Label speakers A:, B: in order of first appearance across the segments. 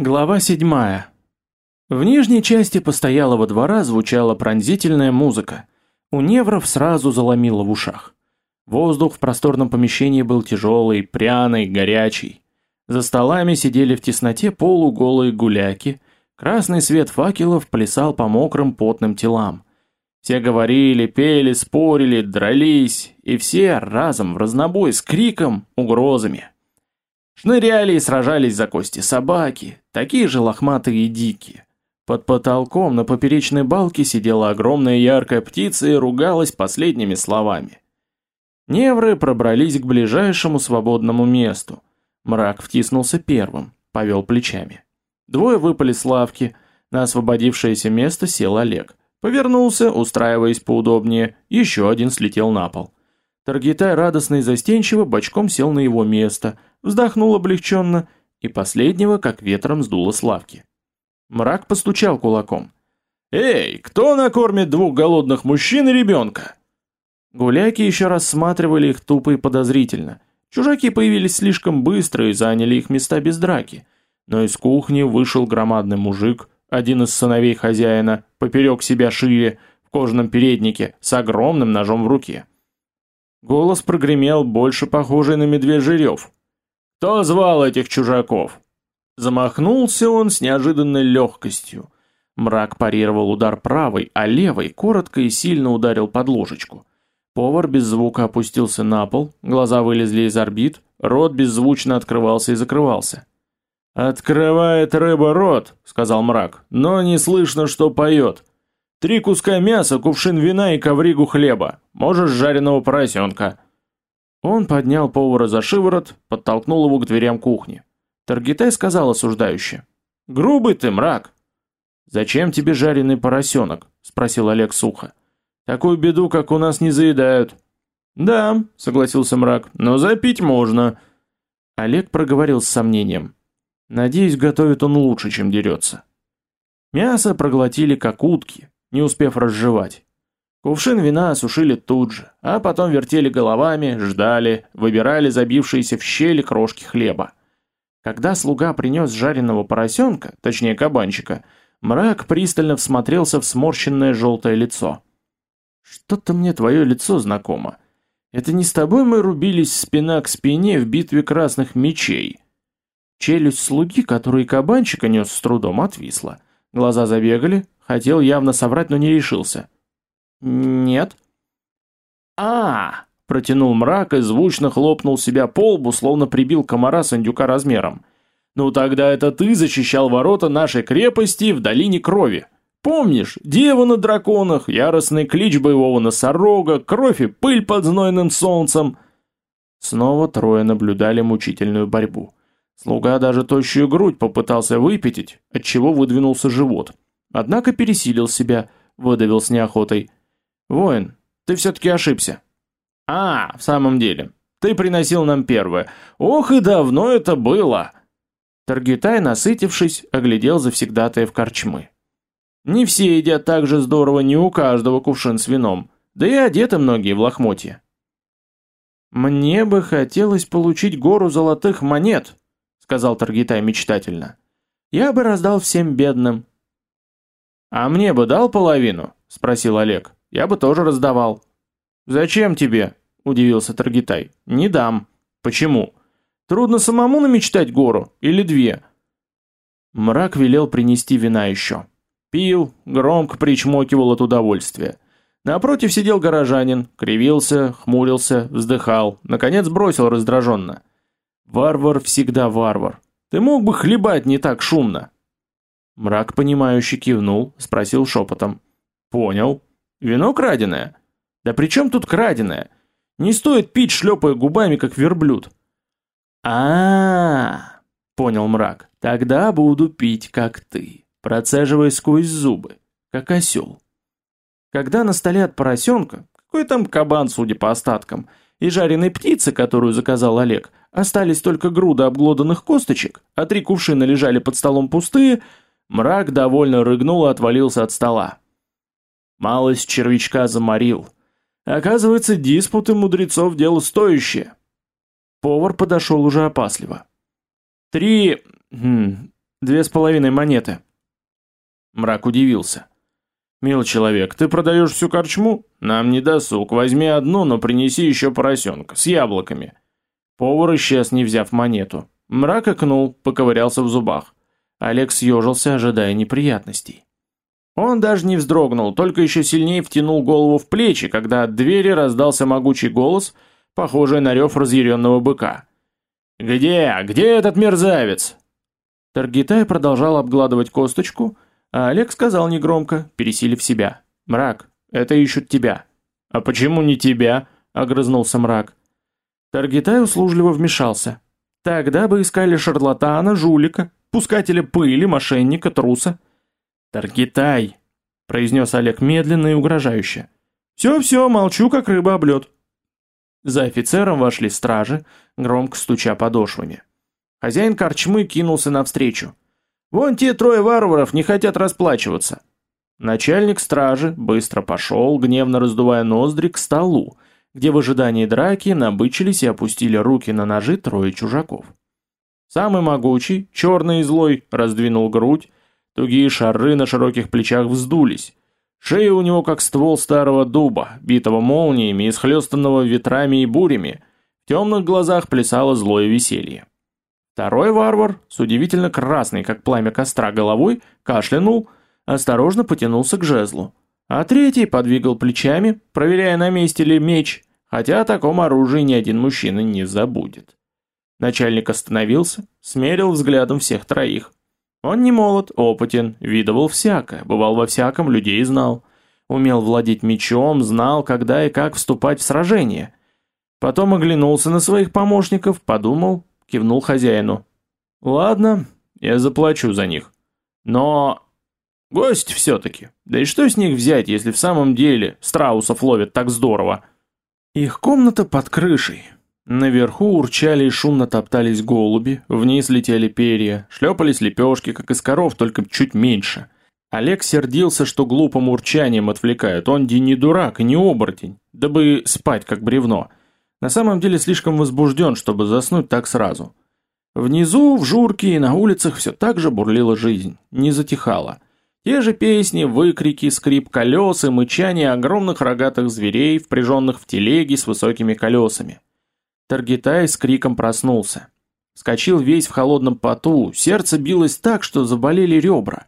A: Глава седьмая. В нижней части постоялого двора звучала пронзительная музыка. У невров сразу заломило в ушах. Воздух в просторном помещении был тяжелый, пряный, горячий. За столами сидели в тесноте полуголые гуляки. Красный свет факелов плясал по мокрым потным телам. Все говорили, пели, спорили, дрались, и все разом в разнобой с криком, угрозами. Шныряли и сражались за кости собаки, такие же лохматые и дикие. Под потолком на поперечной балке сидела огромная яркая птица и ругалась последними словами. Невры пробрались к ближайшему свободному месту. Мрак втиснулся первым, повел плечами. Двое выпали с лавки, на освободившееся место сел Олег. Повернулся, устраиваясь поудобнее, еще один слетел на пол. Таргитай радостно и застенчиво бочком сел на его место – вздохнул облегченно, и последнего как ветром сдуло с лавки. Мрак постучал кулаком. «Эй, кто накормит двух голодных мужчин и ребенка?» Гуляки еще рассматривали их тупо и подозрительно. Чужаки появились слишком быстро и заняли их места без драки. Но из кухни вышел громадный мужик, один из сыновей хозяина, поперек себя шире, в кожаном переднике, с огромным ножом в руке. Голос прогремел больше похожий на медвежий рев. Кто звал этих чужаков? Замахнулся он с неожиданной легкостью. Мрак парировал удар правой, а левой коротко и сильно ударил под ложечку. Повар без звука опустился на пол, глаза вылезли из орбит, рот беззвучно открывался и закрывался. «Открывает рыба рот», — сказал мрак, — «но не слышно, что поет. Три куска мяса, кувшин вина и ковригу хлеба. Можешь жареного поросенка». Он поднял повара за шиворот, подтолкнул его к дверям кухни. Таргитай сказал осуждающе. «Грубый ты, мрак!» «Зачем тебе жареный поросенок?» – спросил Олег сухо. «Такую беду, как у нас, не заедают». «Да», – согласился мрак, – «но запить можно». Олег проговорил с сомнением. «Надеюсь, готовит он лучше, чем дерется». Мясо проглотили как утки, не успев разжевать. Кувшин вина осушили тут же, а потом вертели головами, ждали, выбирали забившиеся в щели крошки хлеба. Когда слуга принес жареного поросенка, точнее кабанчика, мрак пристально всмотрелся в сморщенное желтое лицо. «Что-то мне твое лицо знакомо. Это не с тобой мы рубились спина к спине в битве красных мечей?» Челюсть слуги, который кабанчика нес с трудом, отвисла. Глаза забегали, хотел явно соврать, но не решился. «Нет». «А!» – протянул мрак и звучно хлопнул себя по лбу, словно прибил комара с индюка размером. «Ну тогда это ты защищал ворота нашей крепости в долине крови. Помнишь, дева на драконах, яростный клич боевого носорога, кровь и пыль под знойным солнцем?» Снова трое наблюдали мучительную борьбу. Слуга даже тощую грудь попытался выпятить, отчего выдвинулся живот. Однако пересилил себя, выдавил с неохотой – «Воин, ты все-таки ошибся». «А, в самом деле, ты приносил нам первое. Ох и давно это было!» Таргитай, насытившись, оглядел завсегдатая в корчмы. «Не все едят так же здорово, не у каждого кувшин с вином, да и одеты многие в лохмотья». «Мне бы хотелось получить гору золотых монет», — сказал Таргитай мечтательно. «Я бы раздал всем бедным». «А мне бы дал половину?» — спросил Олег. Я бы тоже раздавал. Зачем тебе? Удивился Таргитай. Не дам. Почему? Трудно самому намечтать гору или две. Мрак велел принести вина еще. Пил, громко причмокивал от удовольствия. Напротив сидел горожанин, кривился, хмурился, вздыхал, наконец бросил раздраженно. «Варвар всегда варвар. Ты мог бы хлебать не так шумно?» Мрак, понимающе кивнул, спросил шепотом. «Понял. Вино краденое? Да при чем тут краденое? Не стоит пить, шлепая губами, как верблюд. а, -а, -а понял мрак. Тогда буду пить, как ты, процеживая сквозь зубы, как осел. Когда на столе от поросенка, какой там кабан, судя по остаткам, и жареной птицы, которую заказал Олег, остались только груда обглоданных косточек, а три кувшина лежали под столом пустые, мрак довольно рыгнул и отвалился от стола. Малость червячка заморил. Оказывается, диспуты мудрецов дело стоящее. Повар подошел уже опасливо. Три... Хм, Две с половиной монеты. Мрак удивился. «Мил человек, ты продаешь всю корчму? Нам не досуг, возьми одну, но принеси еще поросенка, с яблоками». Повар исчез, не взяв монету. Мрак окнул, поковырялся в зубах. Олег съежился, ожидая неприятностей. Он даже не вздрогнул, только еще сильнее втянул голову в плечи, когда от двери раздался могучий голос, похожий на рев разъяренного быка. «Где? Где этот мерзавец?» Таргитай продолжал обгладывать косточку, а Олег сказал негромко, пересилив себя. «Мрак, это ищут тебя». «А почему не тебя?» — огрызнулся мрак. Таргитай услужливо вмешался. «Тогда бы искали шарлатана, жулика, пускателя пыли, мошенника, труса». «Таргитай», — произнес Олег медленно и угрожающе. «Все-все, молчу, как рыба об лед». За офицером вошли стражи, громко стуча подошвами. Хозяин корчмы кинулся навстречу. «Вон те трое варваров не хотят расплачиваться». Начальник стражи быстро пошел, гневно раздувая ноздри, к столу, где в ожидании драки набычились и опустили руки на ножи трое чужаков. Самый могучий, черный и злой, раздвинул грудь, тугие шары на широких плечах вздулись. Шея у него как ствол старого дуба, битого молниями и схлестанного ветрами и бурями. В темных глазах плясало злое веселье. Второй варвар, с удивительно красной, как пламя костра, головой, кашлянул, осторожно потянулся к жезлу. А третий подвигал плечами, проверяя, на месте ли меч, хотя о таком оружии ни один мужчина не забудет. Начальник остановился, смерил взглядом всех троих. Он не молод, опытен, видывал всякое, бывал во всяком, людей знал. Умел владеть мечом, знал, когда и как вступать в сражение. Потом оглянулся на своих помощников, подумал, кивнул хозяину. «Ладно, я заплачу за них. Но... Гость все-таки. Да и что с них взять, если в самом деле страусов ловят так здорово?» Их комната под крышей. Наверху урчали и шумно топтались голуби, вниз летели перья, шлепались лепешки, как из коров, только чуть меньше. Олег сердился, что глупым урчанием отвлекают. Он не дурак и не оборотень, дабы спать как бревно. На самом деле слишком возбужден, чтобы заснуть так сразу. Внизу, в журке и на улицах все так же бурлила жизнь, не затихала. Те же песни, выкрики, скрип колес и мычание огромных рогатых зверей, впряженных в телеги с высокими колесами. Таргитай с криком проснулся. Скочил весь в холодном поту, сердце билось так, что заболели ребра.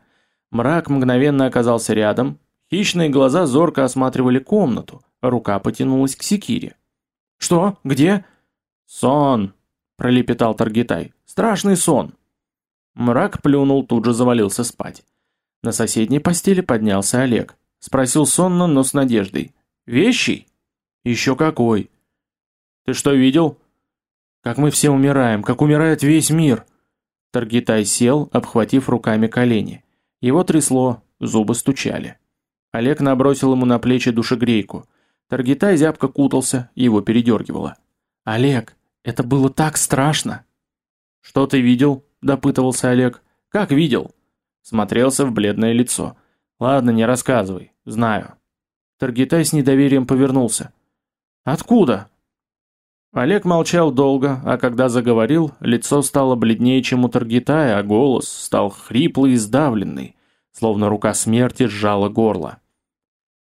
A: Мрак мгновенно оказался рядом, хищные глаза зорко осматривали комнату, рука потянулась к секире. «Что? Где?» «Сон!» – пролепетал Таргитай. «Страшный сон!» Мрак плюнул, тут же завалился спать. На соседней постели поднялся Олег. Спросил сонно, но с надеждой. «Вещий?» «Еще какой!» «Ты что видел?» «Как мы все умираем, как умирает весь мир!» Таргитай сел, обхватив руками колени. Его трясло, зубы стучали. Олег набросил ему на плечи душегрейку – Таргитай зябко кутался, его передергивало. «Олег, это было так страшно!» «Что ты видел?» – допытывался Олег. «Как видел?» Смотрелся в бледное лицо. «Ладно, не рассказывай, знаю». Таргитай с недоверием повернулся. «Откуда?» Олег молчал долго, а когда заговорил, лицо стало бледнее, чем у Таргитая, а голос стал хриплый и сдавленный, словно рука смерти сжала горло.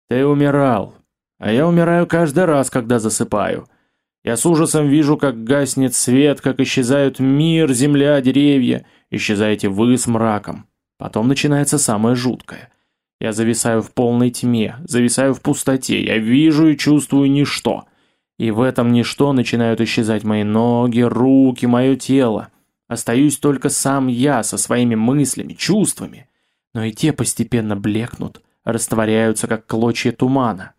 A: «Ты умирал, а я умираю каждый раз, когда засыпаю. Я с ужасом вижу, как гаснет свет, как исчезают мир, земля, деревья, исчезаете вы с мраком. Потом начинается самое жуткое. Я зависаю в полной тьме, зависаю в пустоте, я вижу и чувствую ничто. И в этом ничто начинают исчезать мои ноги, руки, мое тело. Остаюсь только сам я со своими мыслями, чувствами. Но и те постепенно блекнут, растворяются, как клочья тумана.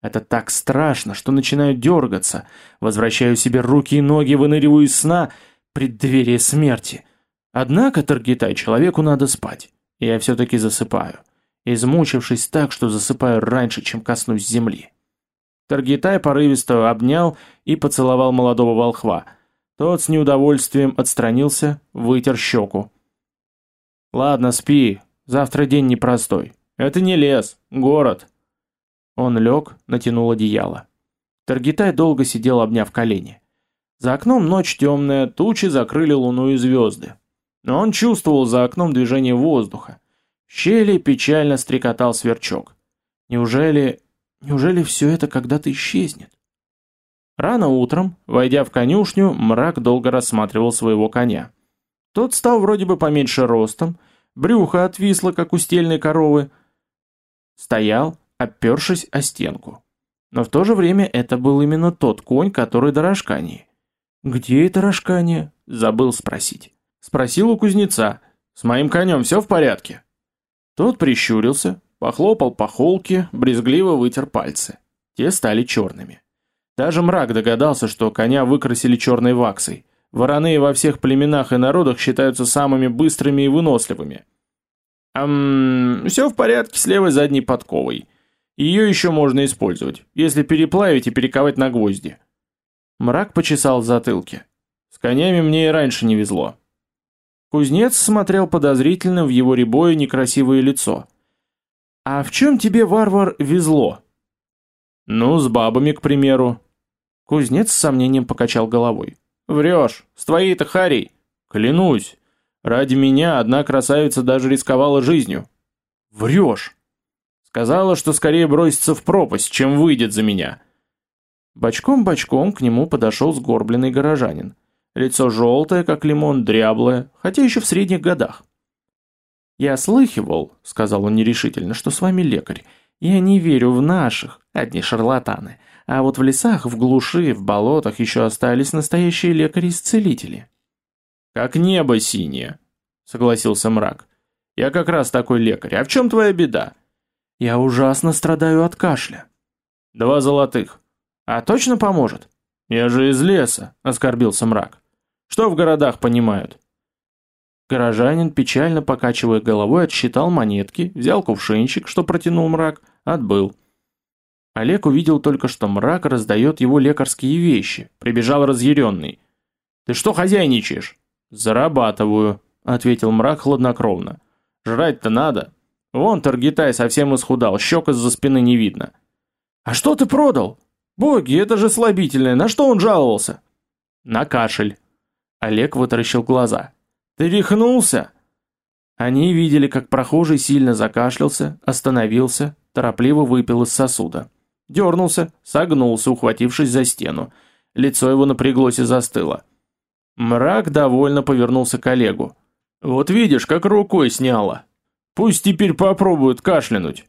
A: Это так страшно, что начинаю дергаться, возвращаю себе руки и ноги, выныриваю из сна, преддверие смерти. Однако, Таргитай, человеку надо спать. Я все-таки засыпаю, измучившись так, что засыпаю раньше, чем коснусь земли. Таргитай порывисто обнял и поцеловал молодого волхва. Тот с неудовольствием отстранился, вытер щеку. «Ладно, спи, завтра день непростой. Это не лес, город». Он лег, натянул одеяло. Таргитай долго сидел, обняв колени. За окном ночь темная, тучи закрыли луну и звезды. но он чувствовал за окном движение воздуха. В щели печально стрекотал сверчок. Неужели... неужели все это когда-то исчезнет? Рано утром, войдя в конюшню, мрак долго рассматривал своего коня. Тот стал вроде бы поменьше ростом, брюхо отвисло, как у стельной коровы. Стоял, опершись о стенку. Но в то же время это был именно тот конь, который до рожкания. «Где это рожкание?» – забыл спросить. Спросил у кузнеца. «С моим конем все в порядке?» Тот прищурился, похлопал по холке, брезгливо вытер пальцы. Те стали черными. Даже мрак догадался, что коня выкрасили черной ваксой. Вороны во всех племенах и народах считаются самыми быстрыми и выносливыми. Ам, все в порядке с левой задней подковой. Ее еще можно использовать, если переплавить и перековать на гвозди. Мрак почесал в затылке. С конями мне и раньше не везло. Кузнец смотрел подозрительно в его рябое некрасивое лицо. «А в чем тебе, варвар, везло?» «Ну, с бабами, к примеру. Кузнец с сомнением покачал головой. «Врешь! С твоей-то харей!» «Клянусь! Ради меня одна красавица даже рисковала жизнью!» «Врешь!» «Сказала, что скорее бросится в пропасть, чем выйдет за меня!» Бочком-бочком к нему подошел сгорбленный горожанин. Лицо желтое, как лимон, дряблое, хотя еще в средних годах. «Я слыхивал», — сказал он нерешительно, — «что с вами лекарь. Я не верю в наших, одни шарлатаны. А вот в лесах, в глуши, в болотах еще остались настоящие лекари-исцелители. «Как небо синее», — согласился мрак. «Я как раз такой лекарь. А в чем твоя беда?» «Я ужасно страдаю от кашля». «Два золотых. А точно поможет?» «Я же из леса», — оскорбился мрак. «Что в городах понимают?» Горожанин, печально покачивая головой, отсчитал монетки, взял кувшинчик, что протянул мрак, отбыл. Олег увидел только, что мрак раздает его лекарские вещи, прибежал разъяренный. «Ты что хозяйничаешь?» «Зарабатываю», — ответил мрак хладнокровно. «Жрать-то надо. Вон Таргитай совсем исхудал, щек из-за спины не видно». «А что ты продал? Боги, это же слабительное, на что он жаловался?» «На кашель». Олег вытаращил глаза. «Ты рехнулся?» Они видели, как прохожий сильно закашлялся, остановился, торопливо выпил из сосуда. Дернулся, согнулся, ухватившись за стену. Лицо его напряглось и застыло. Мрак довольно повернулся к Олегу. «Вот видишь, как рукой сняло. Пусть теперь попробуют кашлянуть».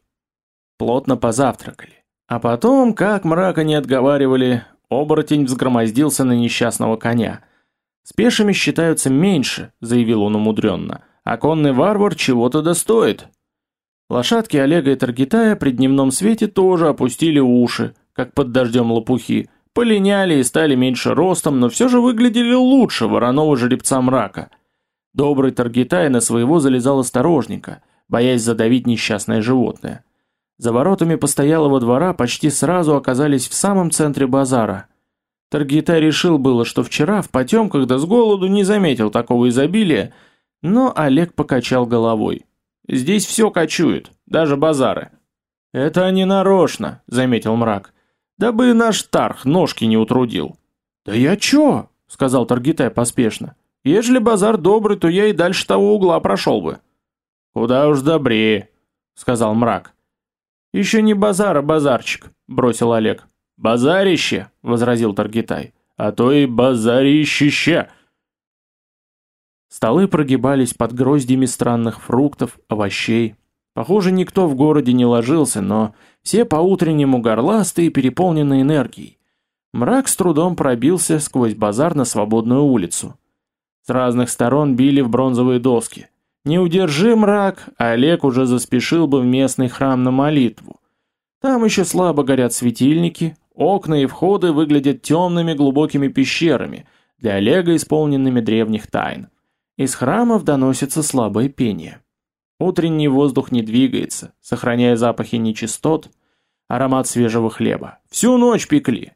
A: Плотно позавтракали. А потом, как мрака не отговаривали, оборотень взгромоздился на несчастного коня. «С пешими считаются меньше», — заявил он умудренно, «а конный варвар чего-то достоит». Лошадки Олега и Таргитая при дневном свете тоже опустили уши, как под дождем лопухи, полиняли и стали меньше ростом, но все же выглядели лучше вороного жеребца мрака. Добрый Таргитай на своего залезал осторожненько, боясь задавить несчастное животное. За воротами постоялого двора почти сразу оказались в самом центре базара. Таргитай решил было, что вчера в потемках да с голоду не заметил такого изобилия, но Олег покачал головой. Здесь все кочует, даже базары. Это они нарочно, заметил мрак. Дабы наш Тарх ножки не утрудил. Да я чё? сказал Таргитай поспешно. Ежели базар добрый, то я и дальше того угла прошел бы. Куда уж добрее, сказал мрак. Еще не базар, а базарчик, бросил Олег. Базарище, возразил Таргитай. А то и базарище. Столы прогибались под гроздьями странных фруктов, овощей. Похоже, никто в городе не ложился, но все по-утреннему горластые и переполнены энергией. Мрак с трудом пробился сквозь базар на свободную улицу. С разных сторон били в бронзовые доски. Не удержи мрак, Олег уже заспешил бы в местный храм на молитву. Там еще слабо горят светильники, окна и входы выглядят темными глубокими пещерами, для Олега исполненными древних тайн. Из храмов доносится слабое пение. Утренний воздух не двигается, сохраняя запахи нечистот, аромат свежего хлеба. Всю ночь пекли.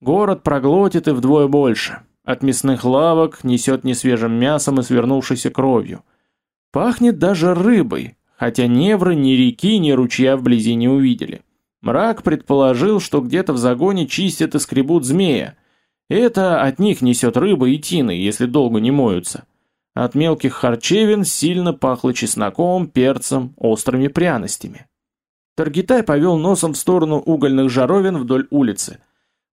A: Город проглотит и вдвое больше. От мясных лавок несет несвежим мясом и свернувшейся кровью. Пахнет даже рыбой, хотя невры ни реки, ни ручья вблизи не увидели. Мрак предположил, что где-то в загоне чистят и скребут змея. Это от них несет рыба и тины, если долго не моются. От мелких харчевин сильно пахло чесноком, перцем, острыми пряностями. Таргитай повел носом в сторону угольных жаровин вдоль улицы.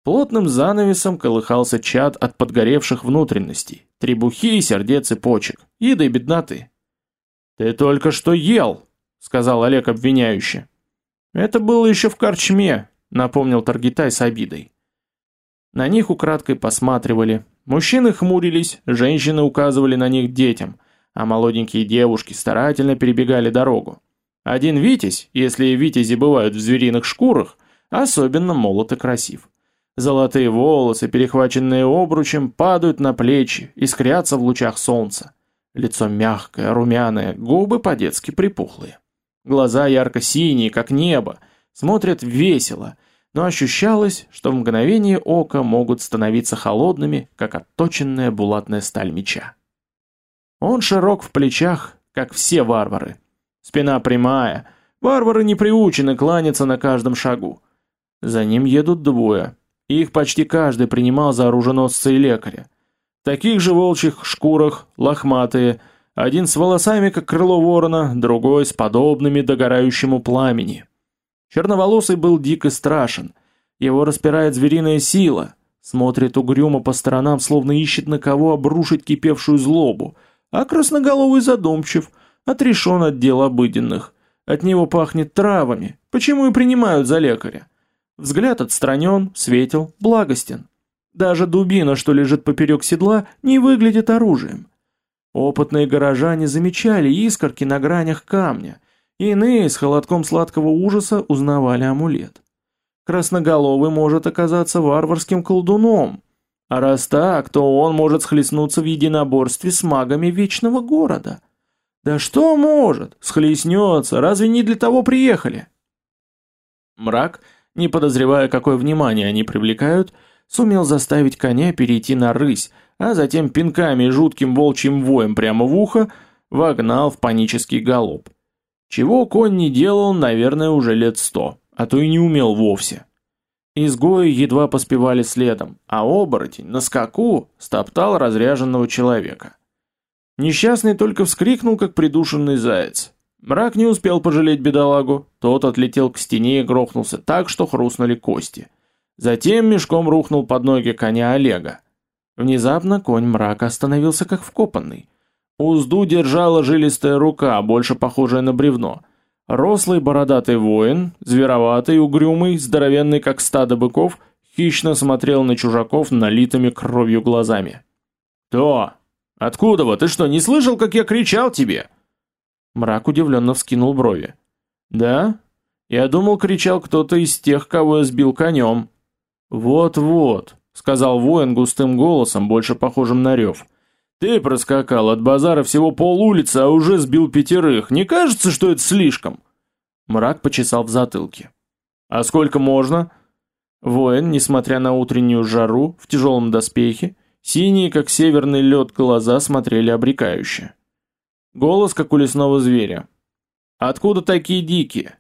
A: Плотным занавесом колыхался чад от подгоревших внутренностей, требухи, сердец и почек, еды и бедноты. «Ты только что ел!» — сказал Олег обвиняюще. «Это было еще в корчме», — напомнил Таргитай с обидой. На них украдкой посматривали. Мужчины хмурились, женщины указывали на них детям, а молоденькие девушки старательно перебегали дорогу. Один Витязь, если Витязи бывают в звериных шкурах, особенно молод и красив. Золотые волосы, перехваченные обручем, падают на плечи, искрятся в лучах солнца. Лицо мягкое, румяное, губы по-детски припухлые. Глаза ярко-синие, как небо, смотрят весело, но ощущалось, что в мгновение ока могут становиться холодными, как отточенная булатная сталь меча. Он широк в плечах, как все варвары, Спина прямая. Варвары не приучены кланяться на каждом шагу. За ним едут двое. Их почти каждый принимал за оруженосца и лекаря. В таких же волчьих шкурах, лохматые, один с волосами, как крыло ворона, другой с подобными догорающему пламени. Черноволосый был дико страшен. Его распирает звериная сила. Смотрит угрюмо по сторонам, словно ищет на кого обрушить кипевшую злобу. А красноголовый задумчив – отрешен от дел обыденных. От него пахнет травами, почему и принимают за лекаря. Взгляд отстранен, светел, благостен. Даже дубина, что лежит поперек седла, не выглядит оружием. Опытные горожане замечали искорки на гранях камня, иные с холодком сладкого ужаса узнавали амулет. Красноголовый может оказаться варварским колдуном, а раз так, то он может схлестнуться в единоборстве с магами Вечного Города – да что может? Схлестнется, разве не для того приехали? Мрак, не подозревая, какое внимание они привлекают, сумел заставить коня перейти на рысь, а затем пинками и жутким волчьим воем прямо в ухо вогнал в панический галоп. Чего конь не делал, наверное, уже лет сто, а то и не умел вовсе. Изгои едва поспевали следом, а оборотень на скаку стоптал разряженного человека. Несчастный только вскрикнул, как придушенный заяц. Мрак не успел пожалеть бедолагу, тот отлетел к стене и грохнулся так, что хрустнули кости. Затем мешком рухнул под ноги коня Олега. Внезапно конь мрака остановился как вкопанный. Узду держала жилистая рука, больше похожая на бревно. Рослый бородатый воин, звероватый, угрюмый, здоровенный как стадо быков, хищно смотрел на чужаков налитыми кровью глазами. «То!» Откуда вы? Ты что, не слышал, как я кричал тебе? Мрак удивленно вскинул брови. Да? Я думал, кричал кто-то из тех, кого я сбил конем. Вот-вот, сказал воин густым голосом, больше похожим на рев. Ты проскакал от базара всего пол улицы, а уже сбил пятерых. Не кажется, что это слишком? Мрак почесал в затылке. А сколько можно? Воин, несмотря на утреннюю жару, в тяжелом доспехе, Синие, как северный лед, глаза смотрели обрекающе. Голос, как у лесного зверя. «Откуда такие дикие?»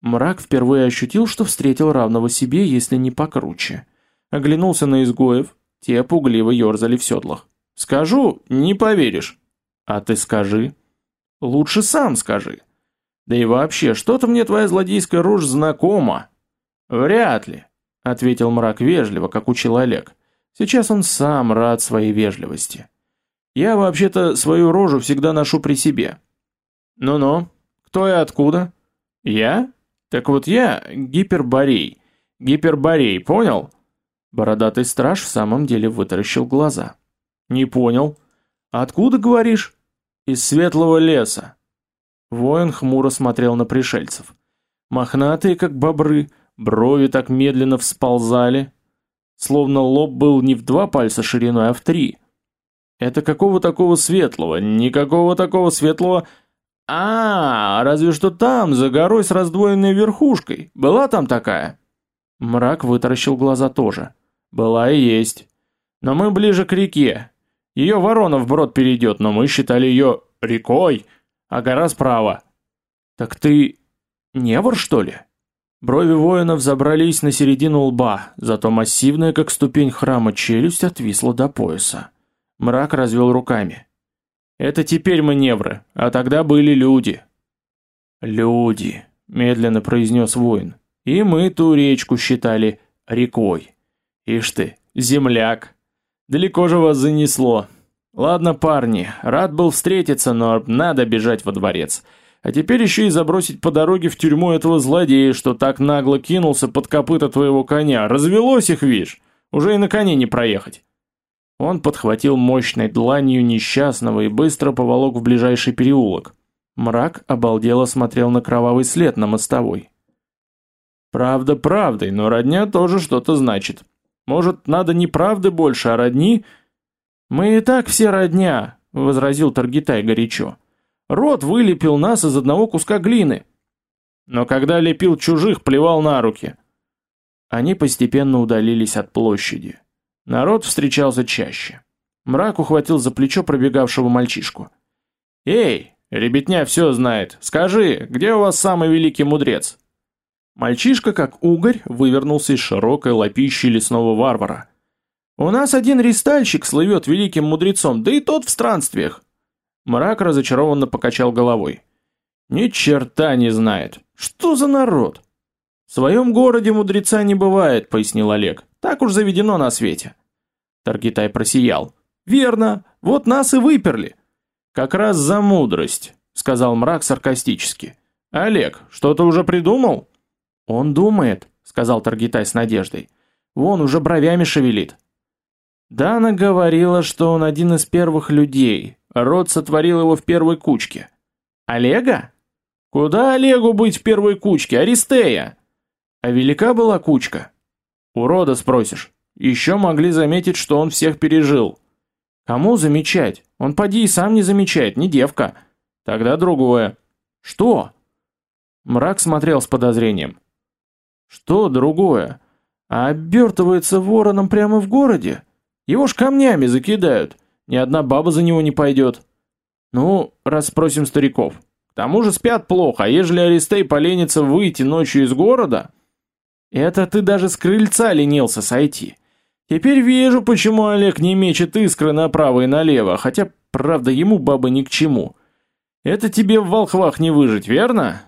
A: Мрак впервые ощутил, что встретил равного себе, если не покруче. Оглянулся на изгоев, те пугливо ерзали в седлах. «Скажу, не поверишь». «А ты скажи». «Лучше сам скажи». «Да и вообще, что-то мне твоя злодейская рожь знакома». «Вряд ли», — ответил мрак вежливо, как учил Олег. Сейчас он сам рад своей вежливости. Я вообще-то свою рожу всегда ношу при себе. Ну-ну, кто и откуда? Я? Так вот я гиперборей. Гиперборей, понял? Бородатый страж в самом деле вытаращил глаза. Не понял. Откуда, говоришь? Из светлого леса. Воин хмуро смотрел на пришельцев. Мохнатые, как бобры, брови так медленно всползали, словно лоб был не в два пальца шириной, а в три. Это какого такого светлого? Никакого такого светлого... А, разве что там, за горой с раздвоенной верхушкой. Была там такая? Мрак вытаращил глаза тоже. Была и есть. Но мы ближе к реке. Ее ворона вброд перейдет, но мы считали ее рекой, а гора справа. Так ты невор, что ли? Брови воинов забрались на середину лба, зато массивная, как ступень храма, челюсть отвисла до пояса. Мрак развел руками. Это теперь мы невры, а тогда были люди. Люди, медленно произнес воин. И мы ту речку считали рекой. Ишь ты, земляк. Далеко же вас занесло. Ладно, парни, рад был встретиться, но надо бежать во дворец. А теперь еще и забросить по дороге в тюрьму этого злодея, что так нагло кинулся под копыта твоего коня. Развелось их, видишь? Уже и на коне не проехать. Он подхватил мощной дланью несчастного и быстро поволок в ближайший переулок. Мрак обалдело смотрел на кровавый след на мостовой. Правда правдой, но родня тоже что-то значит. Может, надо не правды больше, а родни? Мы и так все родня, возразил Таргитай горячо. Род вылепил нас из одного куска глины. Но когда лепил чужих, плевал на руки. Они постепенно удалились от площади. Народ встречался чаще. Мрак ухватил за плечо пробегавшего мальчишку. «Эй, ребятня все знает. Скажи, где у вас самый великий мудрец?» Мальчишка, как угорь, вывернулся из широкой лапищи лесного варвара. «У нас один ристальщик слывет великим мудрецом, да и тот в странствиях». Мрак разочарованно покачал головой. «Ни черта не знает. Что за народ?» «В своем городе мудреца не бывает», — пояснил Олег. «Так уж заведено на свете». Таргитай просиял. «Верно, вот нас и выперли». «Как раз за мудрость», — сказал мрак саркастически. «Олег, что-то уже придумал?» «Он думает», — сказал Таргитай с надеждой. «Вон уже бровями шевелит». Дана говорила, что он один из первых людей. Род сотворил его в первой кучке. Олега? Куда Олегу быть в первой кучке? Аристея. А велика была кучка? У рода спросишь. Еще могли заметить, что он всех пережил. Кому замечать? Он поди и сам не замечает, не девка. Тогда другое. Что? Мрак смотрел с подозрением. Что другое? А обертывается вороном прямо в городе? Его ж камнями закидают. Ни одна баба за него не пойдет. Ну, расспросим стариков. К тому же спят плохо, а ежели Аристей поленится выйти ночью из города... Это ты даже с крыльца ленился сойти. Теперь вижу, почему Олег не мечет искры направо и налево, хотя, правда, ему бабы ни к чему. Это тебе в волхвах не выжить, верно?